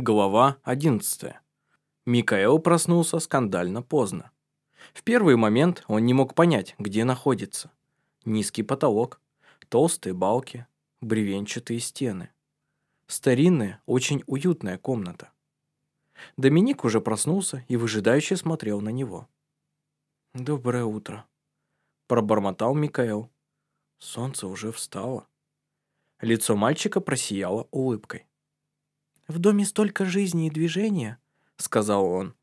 Глава 11. Микаэл проснулся скандально поздно. В первый момент он не мог понять, где находится. Низкий потолок, толстые балки, бревенчатые стены. Старинная, очень уютная комната. Доминик уже проснулся и выжидающе смотрел на него. «Доброе утро», – пробормотал Микаэл. Солнце уже встало. Лицо мальчика просияло улыбкой. «В доме столько жизни и движения», — сказал он.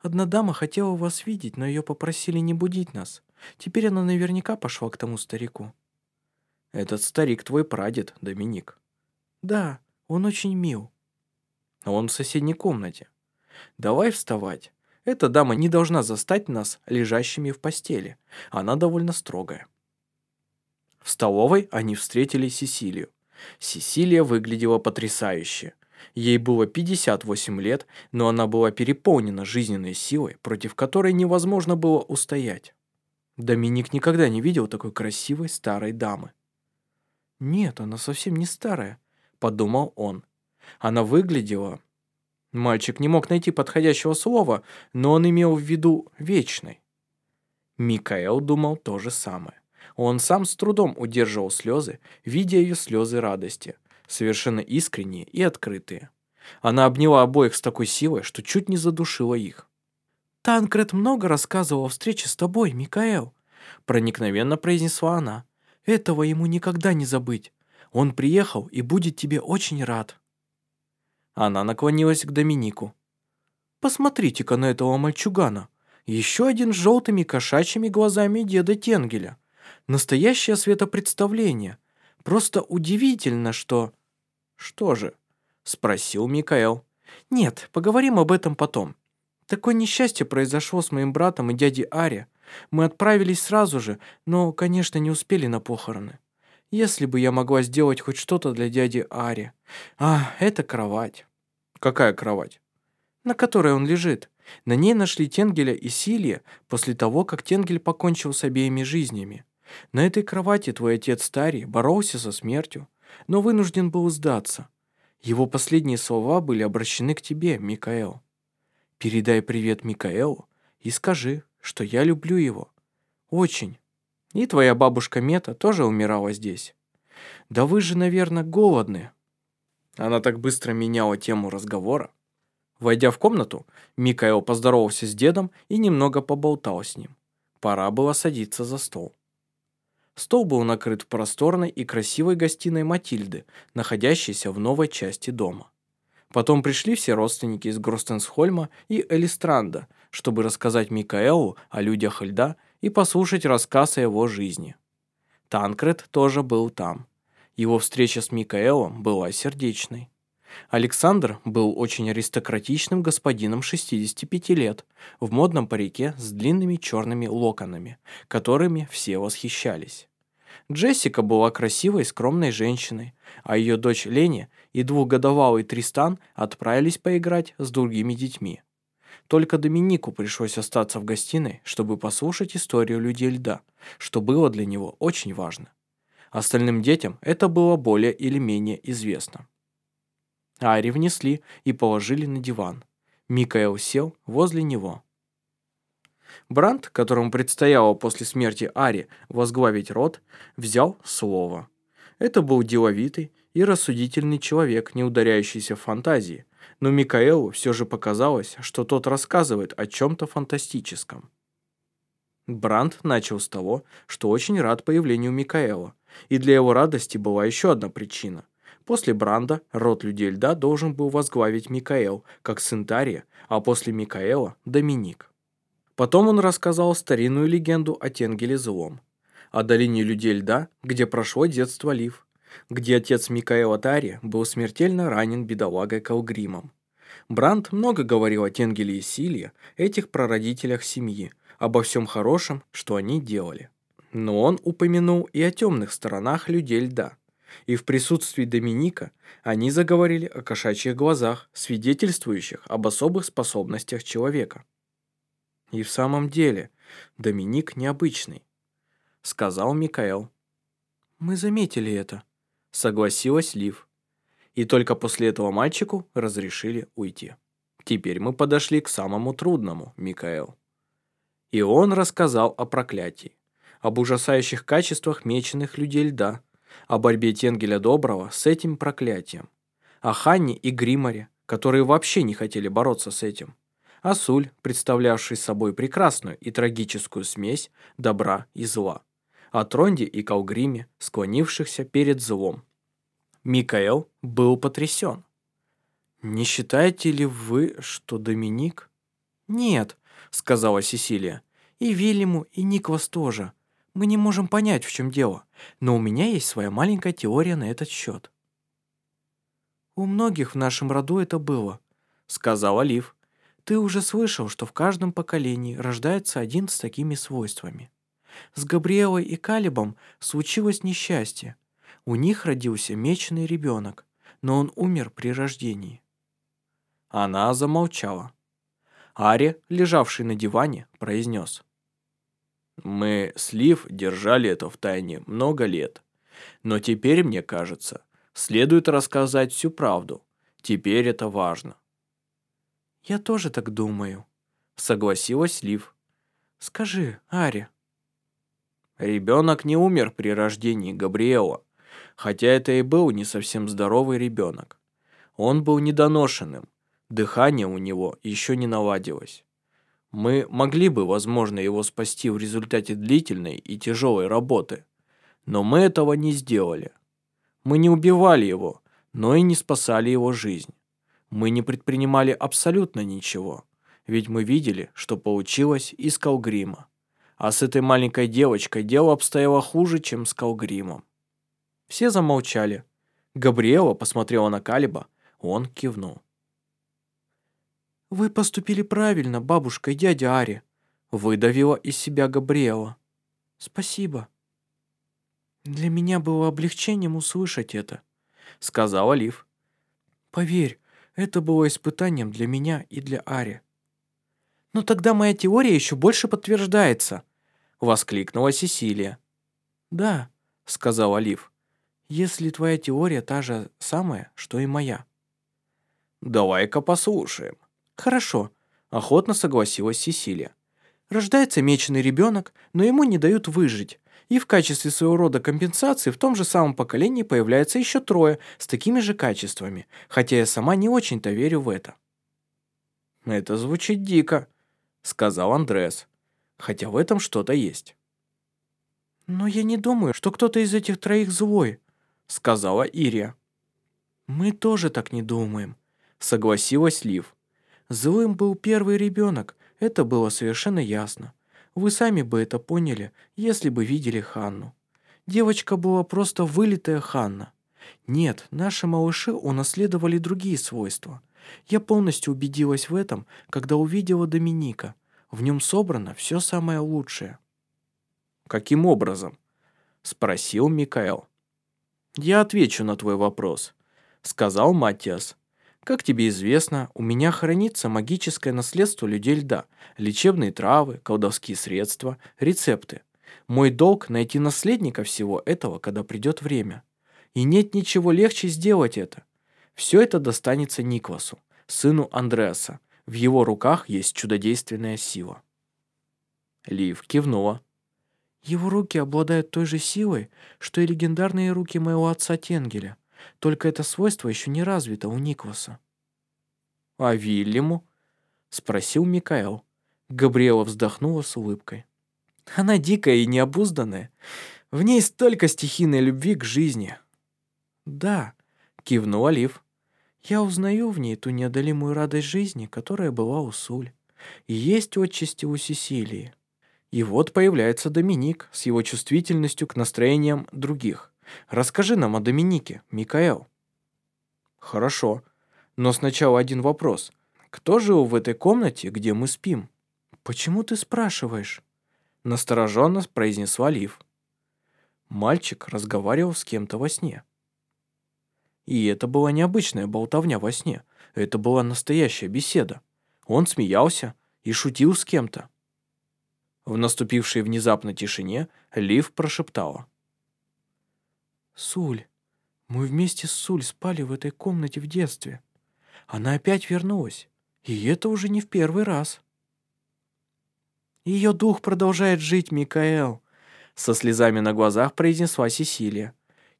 «Одна дама хотела вас видеть, но ее попросили не будить нас. Теперь она наверняка пошла к тому старику». «Этот старик твой прадед, Доминик». «Да, он очень мил». «Он в соседней комнате. Давай вставать. Эта дама не должна застать нас лежащими в постели. Она довольно строгая». В столовой они встретили Сесилию. Сесилия выглядела потрясающе. Ей было 58 лет, но она была переполнена жизненной силой, против которой невозможно было устоять. Доминик никогда не видел такой красивой старой дамы. «Нет, она совсем не старая», — подумал он. Она выглядела... Мальчик не мог найти подходящего слова, но он имел в виду вечной. Микаэл думал то же самое. Он сам с трудом удерживал слезы, видя ее слезы радости совершенно искренние и открытые. Она обняла обоих с такой силой, что чуть не задушила их. «Танкред много рассказывал о встрече с тобой, Микаэл», проникновенно произнесла она. «Этого ему никогда не забыть. Он приехал и будет тебе очень рад». Она наклонилась к Доминику. «Посмотрите-ка на этого мальчугана. Еще один с желтыми кошачьими глазами деда Тенгеля. Настоящее светопредставление. Просто удивительно, что...» «Что же?» — спросил Микаэл. «Нет, поговорим об этом потом. Такое несчастье произошло с моим братом и дядей Ари. Мы отправились сразу же, но, конечно, не успели на похороны. Если бы я могла сделать хоть что-то для дяди Ари. А, это кровать». «Какая кровать?» «На которой он лежит. На ней нашли Тенгеля и Силия после того, как Тенгель покончил с обеими жизнями. На этой кровати твой отец Старий боролся со смертью, но вынужден был сдаться. Его последние слова были обращены к тебе, Микаэл. Передай привет Микаэлу и скажи, что я люблю его. Очень. И твоя бабушка Мета тоже умирала здесь. Да вы же, наверное, голодны. Она так быстро меняла тему разговора. Войдя в комнату, Микаэл поздоровался с дедом и немного поболтал с ним. Пора было садиться за стол. Стол был накрыт в просторной и красивой гостиной Матильды, находящейся в новой части дома. Потом пришли все родственники из Гростенсхольма и Элистранда, чтобы рассказать Микаэлу о людях льда и послушать рассказ о его жизни. Танкред тоже был там. Его встреча с Микаэлом была сердечной. Александр был очень аристократичным господином 65 лет, в модном парике с длинными черными локонами, которыми все восхищались. Джессика была красивой, скромной женщиной, а ее дочь Леня и двухгодовалый Тристан отправились поиграть с другими детьми. Только Доминику пришлось остаться в гостиной, чтобы послушать историю людей льда, что было для него очень важно. Остальным детям это было более или менее известно. Ари внесли и положили на диван. Микаэл сел возле него. Бранд, которому предстояло после смерти Ари возглавить род, взял слово. Это был деловитый и рассудительный человек, не ударяющийся в фантазии, но Микаэлу все же показалось, что тот рассказывает о чем-то фантастическом. Бранд начал с того, что очень рад появлению Микаэла, и для его радости была еще одна причина. После Бранда род людей льда должен был возглавить Микаэл, как сын Тария, а после Микаэла – Доминик. Потом он рассказал старинную легенду о Тенгеле Злом, о долине людей льда, где прошло детство Лив, где отец Микаэла Тари был смертельно ранен бедолагой Калгримом. Бранд много говорил о Тенгеле и Силье, этих прародителях семьи, обо всем хорошем, что они делали. Но он упомянул и о темных сторонах людей льда – и в присутствии Доминика они заговорили о кошачьих глазах, свидетельствующих об особых способностях человека. «И в самом деле, Доминик необычный», — сказал Микаэл. «Мы заметили это», — согласилась Лив. И только после этого мальчику разрешили уйти. Теперь мы подошли к самому трудному, Микаэл. И он рассказал о проклятии, об ужасающих качествах меченых людей льда, о борьбе Тенгеля Доброго с этим проклятием, о Ханне и Гриморе, которые вообще не хотели бороться с этим, о Суль, представлявшей собой прекрасную и трагическую смесь добра и зла, о Тронде и Калгриме, склонившихся перед злом. Микаэл был потрясен. «Не считаете ли вы, что Доминик?» «Нет», — сказала Сесилия. «И Вильяму, и Никвас тоже. Мы не можем понять, в чем дело, но у меня есть своя маленькая теория на этот счет». «У многих в нашем роду это было», — сказал Олив. «Ты уже слышал, что в каждом поколении рождается один с такими свойствами. С Габриэлой и Калибом случилось несчастье. У них родился меченый ребенок, но он умер при рождении». Она замолчала. Ари, лежавший на диване, произнес. «Мы с Лив держали это в тайне много лет. Но теперь, мне кажется, следует рассказать всю правду. Теперь это важно». «Я тоже так думаю», — согласилась Лив. «Скажи, Ари». Ребенок не умер при рождении Габриэла, хотя это и был не совсем здоровый ребенок. Он был недоношенным, Дыхание у него еще не наладилось. Мы могли бы, возможно, его спасти в результате длительной и тяжелой работы, но мы этого не сделали. Мы не убивали его, но и не спасали его жизнь. Мы не предпринимали абсолютно ничего, ведь мы видели, что получилось из Калгрима. А с этой маленькой девочкой дело обстояло хуже, чем с Калгримом. Все замолчали. Габриэла посмотрела на Калиба, он кивнул. «Вы поступили правильно, бабушка и дядя Ари», — выдавила из себя Габриэла. «Спасибо». «Для меня было облегчением услышать это», — сказал Лив. «Поверь, это было испытанием для меня и для Ари». «Но тогда моя теория еще больше подтверждается», — воскликнула Сесилия. «Да», — сказал Лив, — «если твоя теория та же самая, что и моя». «Давай-ка послушаем», «Хорошо», – охотно согласилась Сесилия. «Рождается меченый ребенок, но ему не дают выжить, и в качестве своего рода компенсации в том же самом поколении появляется еще трое с такими же качествами, хотя я сама не очень-то верю в это». «Это звучит дико», — сказал Андрес, хотя в этом что-то есть. «Но я не думаю, что кто-то из этих троих злой», — сказала Ирия. «Мы тоже так не думаем», — согласилась Лив. Злым был первый ребенок, это было совершенно ясно. Вы сами бы это поняли, если бы видели Ханну. Девочка была просто вылитая Ханна. Нет, наши малыши унаследовали другие свойства. Я полностью убедилась в этом, когда увидела Доминика. В нем собрано все самое лучшее. «Каким образом?» – спросил Микаэл. «Я отвечу на твой вопрос», – сказал Матиас. Как тебе известно, у меня хранится магическое наследство людей льда, лечебные травы, колдовские средства, рецепты. Мой долг найти наследника всего этого, когда придет время. И нет ничего легче сделать это. Все это достанется Никвасу, сыну Андреаса. В его руках есть чудодейственная сила. Лив кивнула. Его руки обладают той же силой, что и легендарные руки моего отца Тенгеля. Только это свойство еще не развито у Никваса. «А Вильяму?» — спросил Микаэл. Габриэла вздохнула с улыбкой. «Она дикая и необузданная. В ней столько стихийной любви к жизни». «Да», — кивнул Олив. «Я узнаю в ней ту неодолимую радость жизни, которая была у Суль. И есть отчасти у Сесилии. И вот появляется Доминик с его чувствительностью к настроениям других. Расскажи нам о Доминике, Микаэл». «Хорошо. Но сначала один вопрос. Кто жил в этой комнате, где мы спим?» «Почему ты спрашиваешь?» Настороженно произнесла Лив. Мальчик разговаривал с кем-то во сне. И это была необычная болтовня во сне. Это была настоящая беседа. Он смеялся и шутил с кем-то. В наступившей внезапно тишине Лив прошептала. Суль, Мы вместе с Суль спали в этой комнате в детстве. Она опять вернулась, и это уже не в первый раз. Ее дух продолжает жить, Микаэл, со слезами на глазах произнесла Сесилия.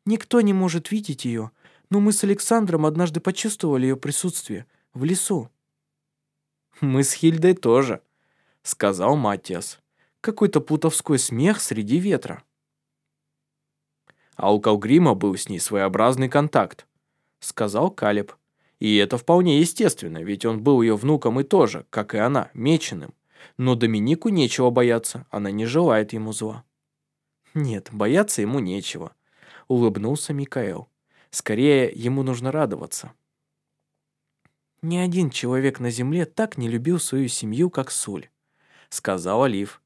Никто не может видеть ее, но мы с Александром однажды почувствовали ее присутствие в лесу. Мы с Хильдой тоже, сказал Матиас. Какой-то плутовской смех среди ветра. А у Калгрима был с ней своеобразный контакт, сказал Калиб. И это вполне естественно, ведь он был ее внуком и тоже, как и она, меченым. Но Доминику нечего бояться, она не желает ему зла. Нет, бояться ему нечего, улыбнулся Микаэл. Скорее, ему нужно радоваться. Ни один человек на земле так не любил свою семью, как Суль, сказал Олив.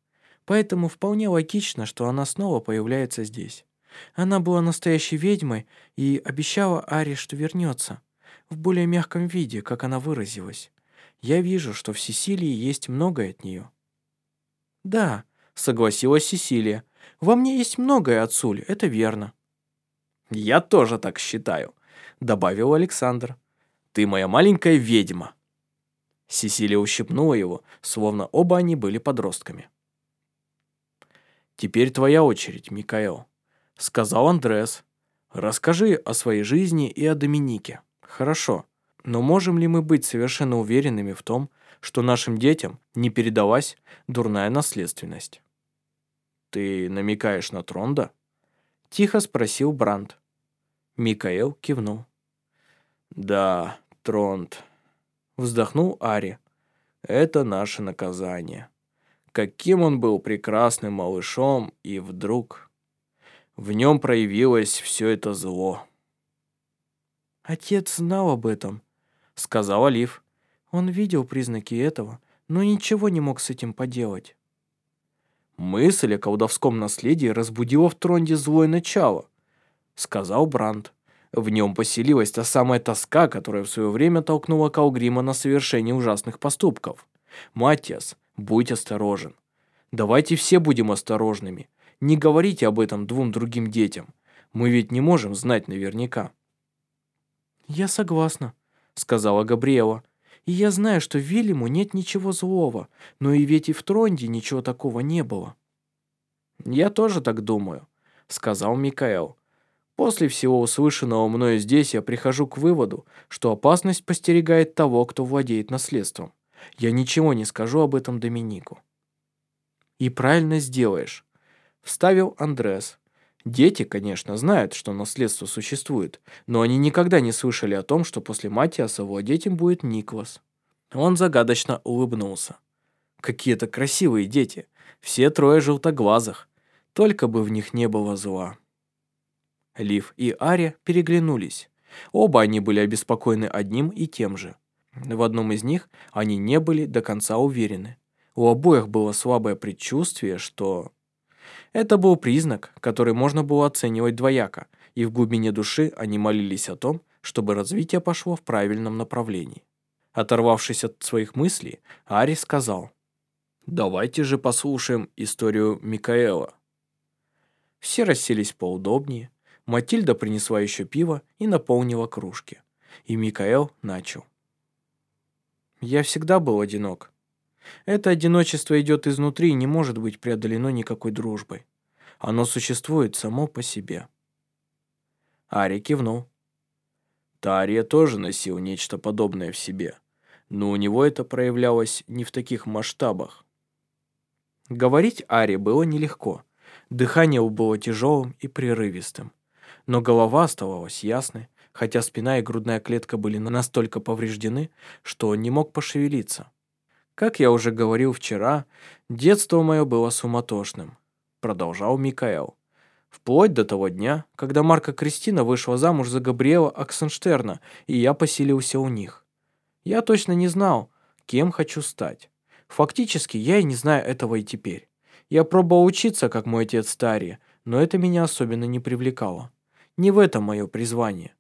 Поэтому вполне логично, что она снова появляется здесь. Она была настоящей ведьмой и обещала Ари, что вернется. В более мягком виде, как она выразилась. Я вижу, что в Сесилии есть многое от нее. Да, согласилась Сесилия. Во мне есть многое от Сули, это верно. Я тоже так считаю, добавил Александр. Ты моя маленькая ведьма. Сесилия ущипнула его, словно оба они были подростками. «Теперь твоя очередь, Микаэл», — сказал Андрес. «Расскажи о своей жизни и о Доминике. Хорошо, но можем ли мы быть совершенно уверенными в том, что нашим детям не передалась дурная наследственность?» «Ты намекаешь на Тронда?» — тихо спросил Бранд. Микаэл кивнул. «Да, Тронд», — вздохнул Ари. «Это наше наказание. Каким он был прекрасным малышом, и вдруг в нем проявилось все это зло». «Отец знал об этом», — сказал Олив. «Он видел признаки этого, но ничего не мог с этим поделать». «Мысль о колдовском наследии разбудила в Тронде злое начало», — сказал Бранд. В нем поселилась та самая тоска, которая в свое время толкнула Калгрима на совершение ужасных поступков. «Матиас, будь осторожен. Давайте все будем осторожными. Не говорите об этом двум другим детям. Мы ведь не можем знать наверняка». «Я согласна», — сказала Габриэла. И я знаю, что Вильяму нет ничего злого, но и ведь и в Тронде ничего такого не было». «Я тоже так думаю», — сказал Микаэл. «После всего услышанного мною здесь я прихожу к выводу, что опасность постерегает того, кто владеет наследством. Я ничего не скажу об этом Доминику». «И правильно сделаешь», — вставил Андрес. Дети, конечно, знают, что наследство существует, но они никогда не слышали о том, что после Матиаса владеть им будет Никлас. Он загадочно улыбнулся. Какие-то красивые дети, все трое желтоглазых, только бы в них не было зла. Лив и Ария переглянулись. Оба они были обеспокоены одним и тем же. В одном из них они не были до конца уверены. У обоих было слабое предчувствие, что это был признак, который можно было оценивать двояко, и в глубине души они молились о том, чтобы развитие пошло в правильном направлении. Оторвавшись от своих мыслей, Ари сказал, «Давайте же послушаем историю Микаэла». Все расселись поудобнее, Матильда принесла еще пиво и наполнила кружки. И Микаэл начал. «Я всегда был одинок. Это одиночество идет изнутри и не может быть преодолено никакой дружбой. Оно существует само по себе. Ари кивнул. Тария тоже носил нечто подобное в себе, но у него это проявлялось не в таких масштабах. Говорить Ари было нелегко. Дыхание было тяжелым и прерывистым. Но голова оставалась ясной, хотя спина и грудная клетка были настолько повреждены, что он не мог пошевелиться. Как я уже говорил вчера, детство мое было суматошным, продолжал Микаэл. Вплоть до того дня, когда Марка Кристина вышла замуж за Габриэла Аксенштерна, и я поселился у них. Я точно не знал, кем хочу стать. Фактически, я и не знаю этого и теперь. Я пробовал учиться, как мой отец Стария, но это меня особенно не привлекало. Не в этом мое призвание.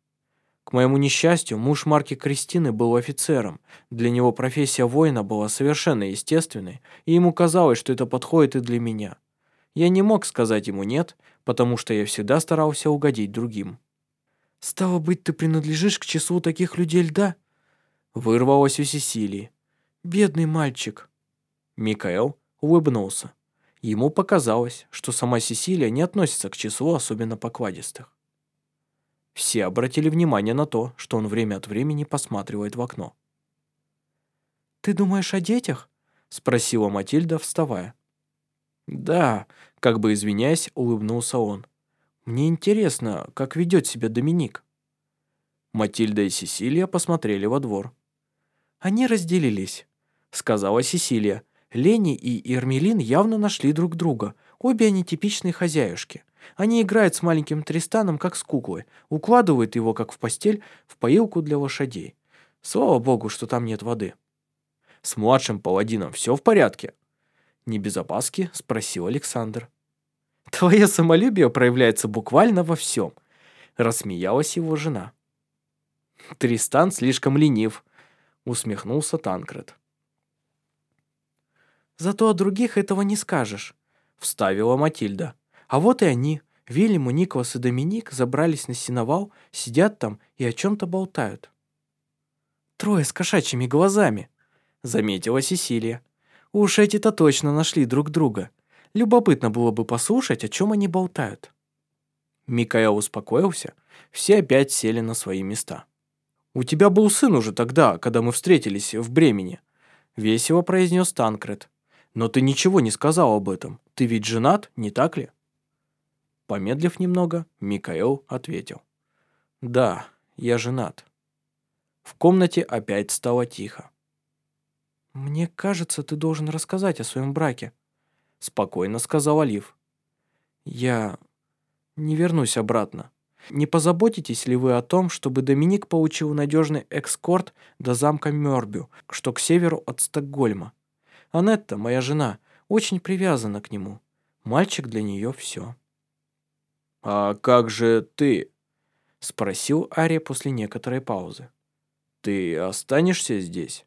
К моему несчастью, муж Марки Кристины был офицером. Для него профессия воина была совершенно естественной, и ему казалось, что это подходит и для меня. Я не мог сказать ему «нет», потому что я всегда старался угодить другим. «Стало быть, ты принадлежишь к числу таких людей льда?» Вырвалось у Сесилии. «Бедный мальчик». Микаэл улыбнулся. Ему показалось, что сама Сесилия не относится к числу особенно покладистых. Все обратили внимание на то, что он время от времени посматривает в окно. «Ты думаешь о детях?» — спросила Матильда, вставая. «Да», — как бы извиняясь, улыбнулся он. «Мне интересно, как ведет себя Доминик». Матильда и Сесилия посмотрели во двор. «Они разделились», — сказала Сесилия. «Лени и Ермелин явно нашли друг друга. Обе они типичные хозяюшки. Они играют с маленьким Тристаном, как с куклой, укладывают его, как в постель, в поилку для лошадей. Слава богу, что там нет воды. С младшим паладином все в порядке? Не без опаски, спросил Александр. Твое самолюбие проявляется буквально во всем, рассмеялась его жена. Тристан слишком ленив, усмехнулся Танкред. Зато о других этого не скажешь, вставила Матильда. А вот и они, Вильяму, Николас и Доминик, забрались на сеновал, сидят там и о чем-то болтают. «Трое с кошачьими глазами», — заметила Сесилия. «Уж эти-то точно нашли друг друга. Любопытно было бы послушать, о чем они болтают». Микаэл успокоился, все опять сели на свои места. «У тебя был сын уже тогда, когда мы встретились в Бремени», — весело произнес Танкред. «Но ты ничего не сказал об этом. Ты ведь женат, не так ли?» Помедлив немного, Микаэл ответил. «Да, я женат». В комнате опять стало тихо. «Мне кажется, ты должен рассказать о своем браке», — спокойно сказал Олив. «Я не вернусь обратно. Не позаботитесь ли вы о том, чтобы Доминик получил надежный экскорт до замка Мёрбю, что к северу от Стокгольма? Анетта, моя жена, очень привязана к нему. Мальчик для нее все». «А как же ты?» — спросил Ария после некоторой паузы. «Ты останешься здесь?»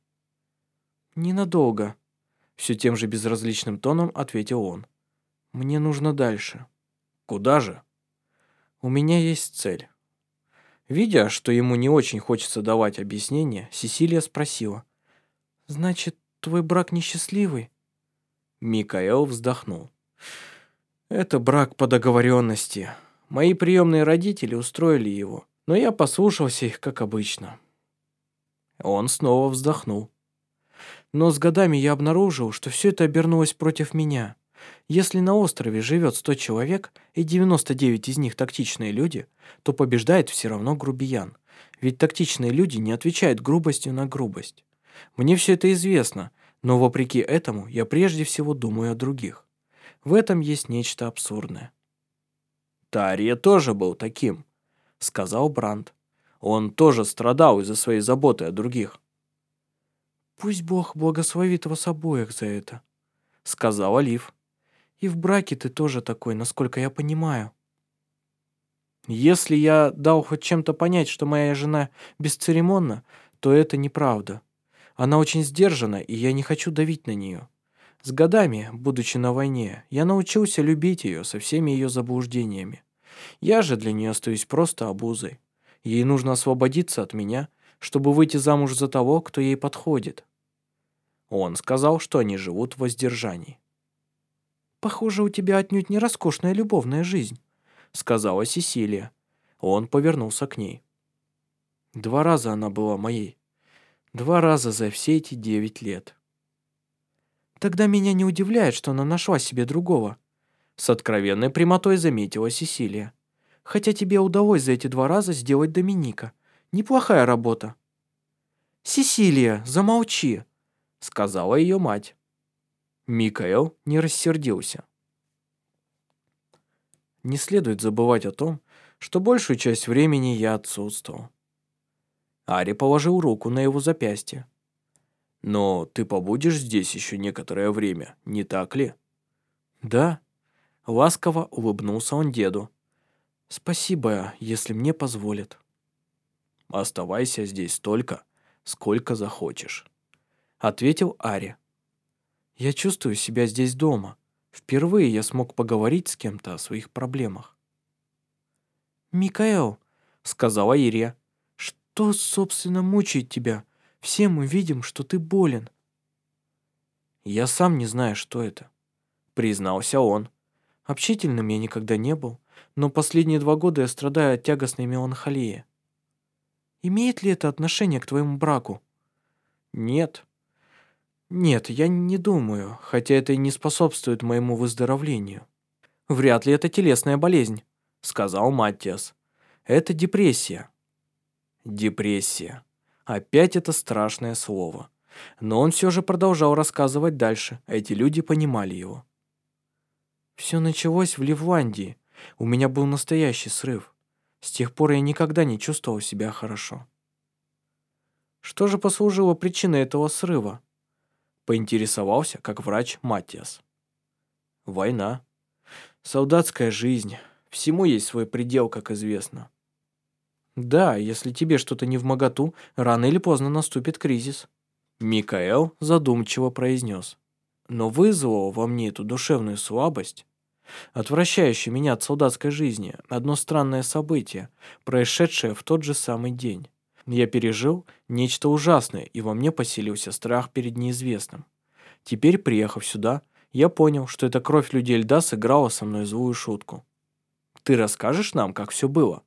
«Ненадолго», — все тем же безразличным тоном ответил он. «Мне нужно дальше». «Куда же?» «У меня есть цель». Видя, что ему не очень хочется давать объяснение, Сесилия спросила. «Значит, твой брак несчастливый?» Микаэл вздохнул. «Это брак по договоренности. Мои приемные родители устроили его, но я послушался их, как обычно. Он снова вздохнул. Но с годами я обнаружил, что все это обернулось против меня. Если на острове живет 100 человек, и 99 из них тактичные люди, то побеждает все равно грубиян. Ведь тактичные люди не отвечают грубостью на грубость. Мне все это известно, но вопреки этому я прежде всего думаю о других. В этом есть нечто абсурдное. Тария тоже был таким», — сказал Бранд. «Он тоже страдал из-за своей заботы о других». «Пусть Бог благословит вас обоих за это», — сказал Олив. «И в браке ты тоже такой, насколько я понимаю». «Если я дал хоть чем-то понять, что моя жена бесцеремонна, то это неправда. Она очень сдержана, и я не хочу давить на нее. С годами, будучи на войне, я научился любить ее со всеми ее заблуждениями. Я же для нее остаюсь просто обузой. Ей нужно освободиться от меня, чтобы выйти замуж за того, кто ей подходит. Он сказал, что они живут в воздержании. «Похоже, у тебя отнюдь не роскошная любовная жизнь», — сказала Сесилия. Он повернулся к ней. Два раза она была моей. Два раза за все эти девять лет. Тогда меня не удивляет, что она нашла себе другого. С откровенной прямотой заметила Сесилия. Хотя тебе удалось за эти два раза сделать Доминика. Неплохая работа. «Сесилия, замолчи!» — сказала ее мать. Микаэл не рассердился. Не следует забывать о том, что большую часть времени я отсутствовал. Ари положил руку на его запястье. Но ты побудешь здесь еще некоторое время, не так ли? Да. Ласково улыбнулся он деду. Спасибо, если мне позволят. Оставайся здесь столько, сколько захочешь. Ответил Ари. Я чувствую себя здесь дома. Впервые я смог поговорить с кем-то о своих проблемах. «Микаэл», — сказала Ирия. «Что, собственно, мучает тебя? Все мы видим, что ты болен». «Я сам не знаю, что это», — признался он. «Общительным я никогда не был, но последние два года я страдаю от тягостной меланхолии. Имеет ли это отношение к твоему браку?» «Нет». «Нет, я не думаю, хотя это и не способствует моему выздоровлению». «Вряд ли это телесная болезнь», — сказал Маттиас. «Это депрессия». Депрессия. Опять это страшное слово. Но он все же продолжал рассказывать дальше, эти люди понимали его. Все началось в Ливландии. У меня был настоящий срыв. С тех пор я никогда не чувствовал себя хорошо. Что же послужило причиной этого срыва? Поинтересовался, как врач Матиас. Война. Солдатская жизнь. Всему есть свой предел, как известно. Да, если тебе что-то не в моготу, рано или поздно наступит кризис. Микаэл задумчиво произнес. Но вызвало во мне эту душевную слабость, отвращающее меня от солдатской жизни, одно странное событие, происшедшее в тот же самый день. Я пережил нечто ужасное, и во мне поселился страх перед неизвестным. Теперь, приехав сюда, я понял, что эта кровь людей льда сыграла со мной злую шутку. Ты расскажешь нам, как все было?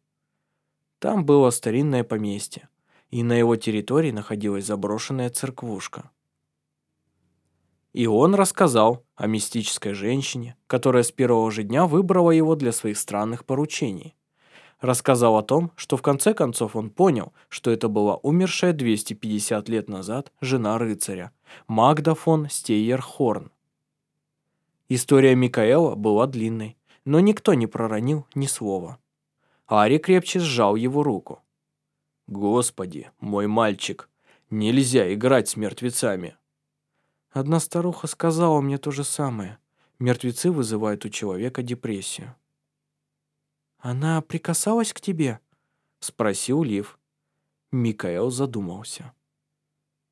Там было старинное поместье и на его территории находилась заброшенная церквушка. И он рассказал о мистической женщине, которая с первого же дня выбрала его для своих странных поручений. Рассказал о том, что в конце концов он понял, что это была умершая 250 лет назад жена рыцаря, Магда фон Стейерхорн. История Микаэла была длинной, но никто не проронил ни слова. Ари крепче сжал его руку. Господи, мой мальчик, нельзя играть с мертвецами. Одна старуха сказала мне то же самое. Мертвецы вызывают у человека депрессию. Она прикасалась к тебе? Спросил Лив. Микаэл задумался.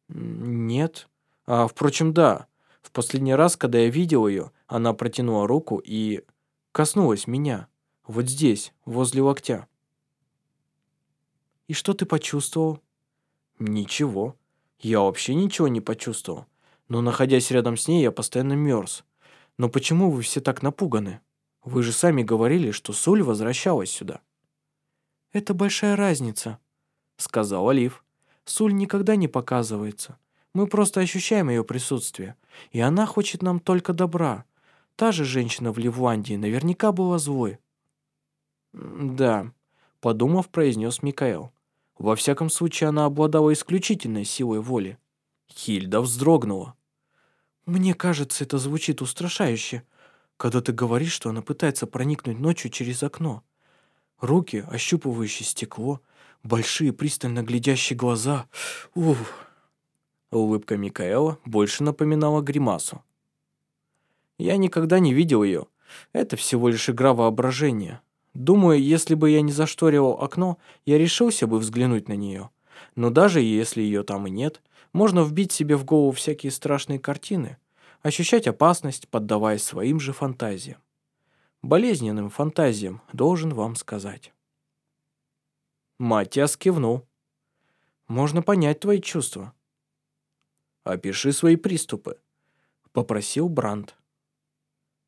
Нет. А, впрочем, да. В последний раз, когда я видел ее, она протянула руку и коснулась меня. Вот здесь, возле локтя. «И что ты почувствовал?» «Ничего. Я вообще ничего не почувствовал. Но, находясь рядом с ней, я постоянно мерз. Но почему вы все так напуганы? Вы же сами говорили, что Соль возвращалась сюда». «Это большая разница», — сказал Олив. «Суль никогда не показывается. Мы просто ощущаем ее присутствие. И она хочет нам только добра. Та же женщина в Ливландии наверняка была злой». «Да», — подумав, произнес Микаэл. Во всяком случае, она обладала исключительной силой воли. Хильда вздрогнула. «Мне кажется, это звучит устрашающе, когда ты говоришь, что она пытается проникнуть ночью через окно. Руки, ощупывающие стекло, большие пристально глядящие глаза. Уф!» Улыбка Микаэла больше напоминала гримасу. «Я никогда не видел ее. Это всего лишь игра воображения. Думаю, если бы я не зашторивал окно, я решился бы взглянуть на нее. Но даже если ее там и нет, можно вбить себе в голову всякие страшные картины, ощущать опасность, поддаваясь своим же фантазиям. Болезненным фантазиям, должен вам сказать. Матиас кивнул. «Можно понять твои чувства». «Опиши свои приступы», — попросил Бранд.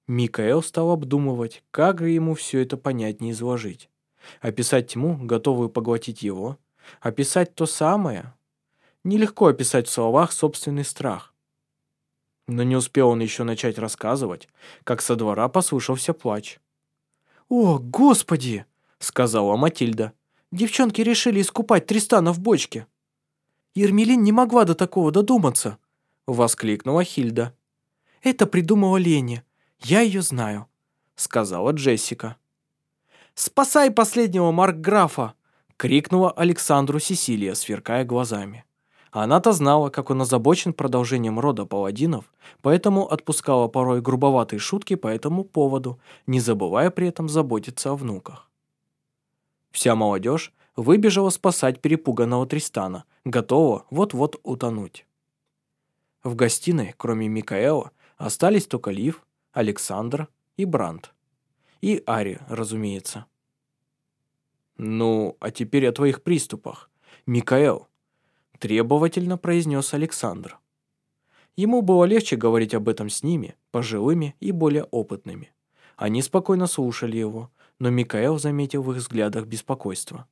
Микаэл стал обдумывать, как же ему все это понятнее изложить. Описать тьму, готовую поглотить его? Описать то самое? Нелегко описать в словах собственный страх. Но не успел он еще начать рассказывать, как со двора послышался плач. «О, господи!» — сказала Матильда. «Девчонки решили искупать Тристана в бочке!» «Ермелин не могла до такого додуматься!» — воскликнула Хильда. «Это придумала Леня. «Я ее знаю», — сказала Джессика. «Спасай последнего Маркграфа!» — крикнула Александру Сесилия, сверкая глазами. Она-то знала, как он озабочен продолжением рода паладинов, поэтому отпускала порой грубоватые шутки по этому поводу, не забывая при этом заботиться о внуках. Вся молодежь выбежала спасать перепуганного Тристана, готового вот-вот утонуть. В гостиной, кроме Микаэла, остались только Лив, Александр и Бранд. И Ари, разумеется. Ну, а теперь о твоих приступах. Микаэл, требовательно произнес Александр. Ему было легче говорить об этом с ними, пожилыми и более опытными. Они спокойно слушали его, но Микаэл заметил в их взглядах беспокойство.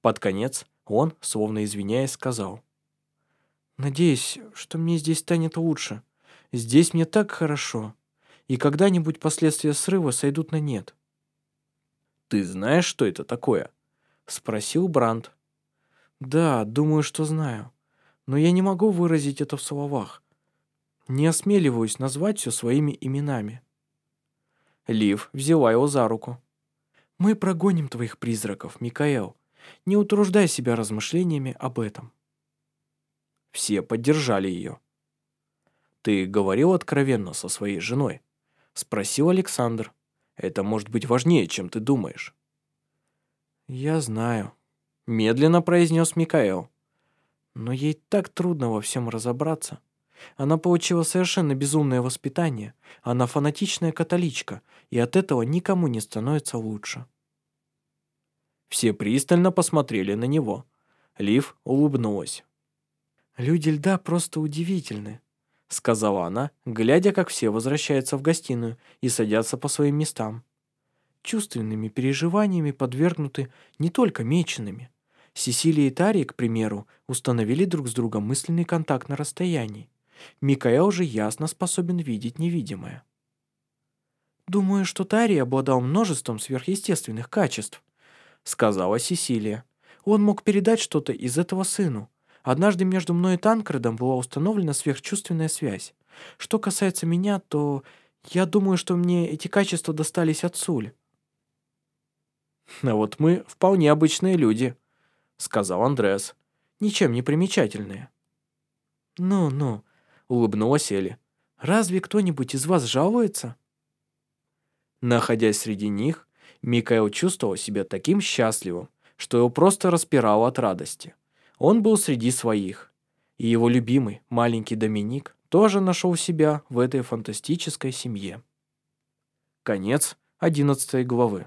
Под конец он, словно извиняясь, сказал. «Надеюсь, что мне здесь станет лучше. Здесь мне так хорошо. И когда-нибудь последствия срыва сойдут на нет». «Ты знаешь, что это такое?» — спросил Бранд. «Да, думаю, что знаю но я не могу выразить это в словах. Не осмеливаюсь назвать все своими именами. Лив взяла его за руку. «Мы прогоним твоих призраков, Микаэл. Не утруждай себя размышлениями об этом». Все поддержали ее. «Ты говорил откровенно со своей женой?» Спросил Александр. «Это может быть важнее, чем ты думаешь». «Я знаю», — медленно произнес Микаэл. Но ей так трудно во всем разобраться. Она получила совершенно безумное воспитание, она фанатичная католичка, и от этого никому не становится лучше. Все пристально посмотрели на него. Лив улыбнулась. «Люди льда просто удивительны», — сказала она, глядя, как все возвращаются в гостиную и садятся по своим местам. Чувственными переживаниями подвергнуты не только меченными, Сесилия и Тари, к примеру, установили друг с другом мысленный контакт на расстоянии. Микаэл же ясно способен видеть невидимое. «Думаю, что Тари обладал множеством сверхъестественных качеств», сказала Сесилия. «Он мог передать что-то из этого сыну. Однажды между мной и Танкредом была установлена сверхчувственная связь. Что касается меня, то я думаю, что мне эти качества достались от Суль». «А вот мы вполне обычные люди», сказал Андрес. «Ничем не примечательные». «Ну-ну», — улыбнулась Элли. «Разве кто-нибудь из вас жалуется?» Находясь среди них, Микаэл чувствовал себя таким счастливым, что его просто распирало от радости. Он был среди своих, и его любимый маленький Доминик тоже нашел себя в этой фантастической семье. Конец одиннадцатой главы.